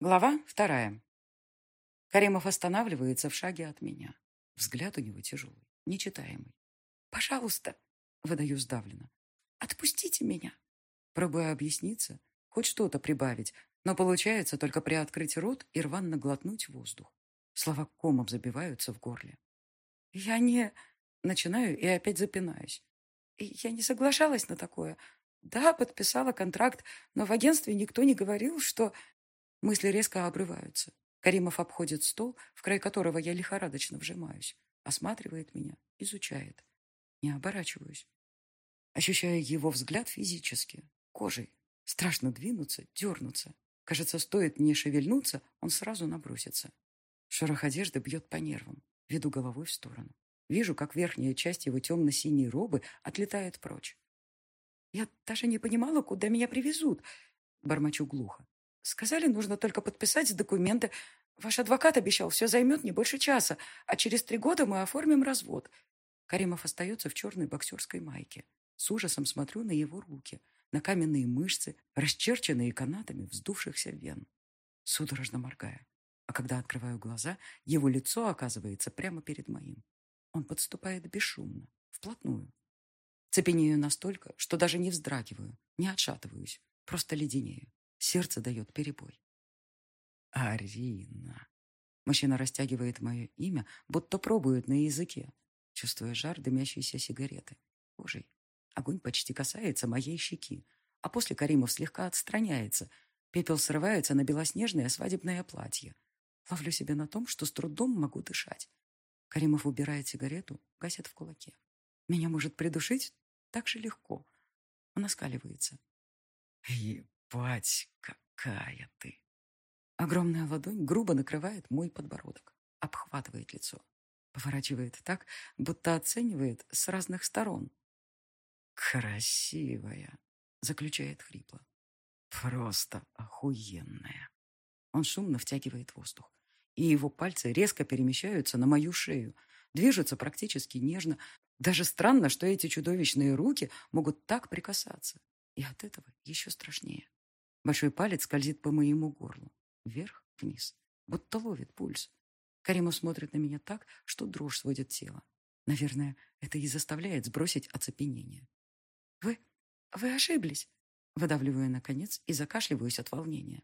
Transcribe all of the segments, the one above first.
Глава вторая. Каримов останавливается в шаге от меня. Взгляд у него тяжелый, нечитаемый. «Пожалуйста», — выдаю сдавленно, — «отпустите меня». Пробую объясниться, хоть что-то прибавить, но получается только приоткрыть рот и рванно глотнуть воздух. Слова комом забиваются в горле. «Я не...» Начинаю и опять запинаюсь. «Я не соглашалась на такое. Да, подписала контракт, но в агентстве никто не говорил, что...» Мысли резко обрываются. Каримов обходит стол, в край которого я лихорадочно вжимаюсь, осматривает меня, изучает. Не оборачиваюсь. Ощущаю его взгляд физически, кожей. Страшно двинуться, дернуться. Кажется, стоит мне шевельнуться, он сразу набросится. Шорох одежды бьет по нервам. Веду головой в сторону. Вижу, как верхняя часть его темно-синей робы отлетает прочь. Я даже не понимала, куда меня привезут. Бормочу глухо. Сказали, нужно только подписать документы. Ваш адвокат обещал, все займет не больше часа, а через три года мы оформим развод. Каримов остается в черной боксерской майке. С ужасом смотрю на его руки, на каменные мышцы, расчерченные канатами вздувшихся вен. Судорожно моргая. А когда открываю глаза, его лицо оказывается прямо перед моим. Он подступает бесшумно, вплотную. Цепенею настолько, что даже не вздрагиваю, не отшатываюсь, просто леденею. Сердце дает перебой. Арина. Мужчина растягивает мое имя, будто пробует на языке, чувствуя жар дымящейся сигареты. Кожей. Огонь почти касается моей щеки, а после Каримов слегка отстраняется. Пепел срывается на белоснежное свадебное платье. Ловлю себя на том, что с трудом могу дышать. Каримов убирает сигарету, гасит в кулаке. Меня может придушить так же легко. Он оскаливается. «Ебать, какая ты!» Огромная ладонь грубо накрывает мой подбородок, обхватывает лицо, поворачивает так, будто оценивает с разных сторон. «Красивая!» — заключает хрипло. «Просто охуенная!» Он шумно втягивает воздух, и его пальцы резко перемещаются на мою шею, движутся практически нежно. Даже странно, что эти чудовищные руки могут так прикасаться. И от этого еще страшнее. Большой палец скользит по моему горлу. Вверх, вниз. Будто ловит пульс. Каримов смотрит на меня так, что дрожь сводит тело. Наверное, это и заставляет сбросить оцепенение. «Вы... вы ошиблись?» Выдавливаю, наконец, и закашливаюсь от волнения.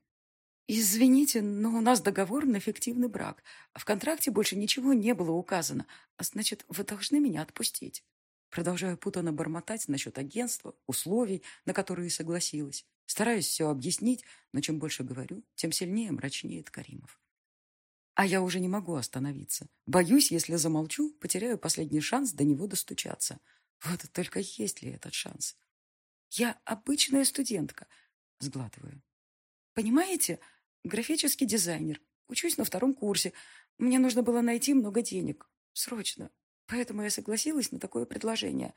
«Извините, но у нас договор на фиктивный брак. В контракте больше ничего не было указано. А значит, вы должны меня отпустить». Продолжаю путанно бормотать насчет агентства, условий, на которые согласилась. Стараюсь все объяснить, но чем больше говорю, тем сильнее мрачнеет Каримов. А я уже не могу остановиться. Боюсь, если замолчу, потеряю последний шанс до него достучаться. Вот только есть ли этот шанс? Я обычная студентка, сглатываю. Понимаете, графический дизайнер. Учусь на втором курсе. Мне нужно было найти много денег. Срочно. Поэтому я согласилась на такое предложение.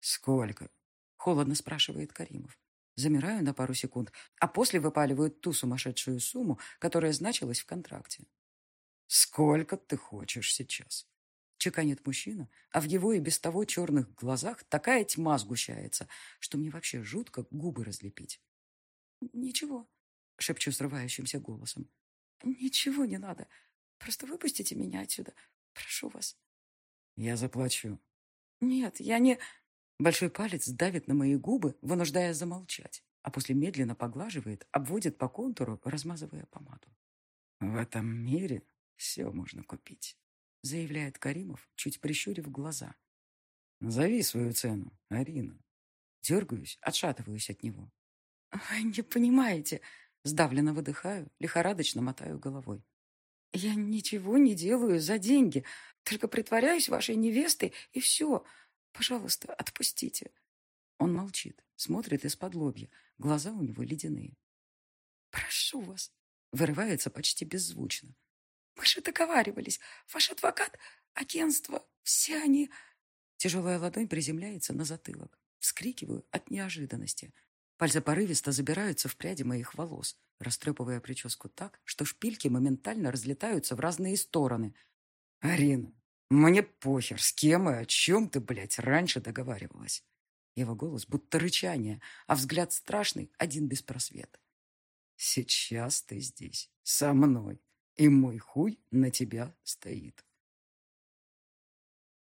«Сколько?» — холодно спрашивает Каримов. Замираю на пару секунд, а после выпаливают ту сумасшедшую сумму, которая значилась в контракте. «Сколько ты хочешь сейчас?» Чеканит мужчина, а в его и без того черных глазах такая тьма сгущается, что мне вообще жутко губы разлепить. «Ничего», — шепчу срывающимся голосом. «Ничего не надо. Просто выпустите меня отсюда. Прошу вас». «Я заплачу». «Нет, я не...» Большой палец давит на мои губы, вынуждая замолчать, а после медленно поглаживает, обводит по контуру, размазывая помаду. «В этом мире все можно купить», — заявляет Каримов, чуть прищурив глаза. «Назови свою цену, Арина». Дергаюсь, отшатываюсь от него. «Вы не понимаете», — сдавленно выдыхаю, лихорадочно мотаю головой. «Я ничего не делаю за деньги, только притворяюсь вашей невестой, и все. Пожалуйста, отпустите». Он молчит, смотрит из-под лобья. Глаза у него ледяные. «Прошу вас», — вырывается почти беззвучно. «Мы же договаривались. Ваш адвокат, агентство, все они...» Тяжелая ладонь приземляется на затылок. Вскрикиваю от неожиданности. Пальцы порывисто забираются в пряди моих волос, растрепывая прическу так, что шпильки моментально разлетаются в разные стороны. «Арина, мне похер, с кем и о чем ты, блядь, раньше договаривалась». Его голос будто рычание, а взгляд страшный, один без просвета. Сейчас ты здесь, со мной, и мой хуй на тебя стоит.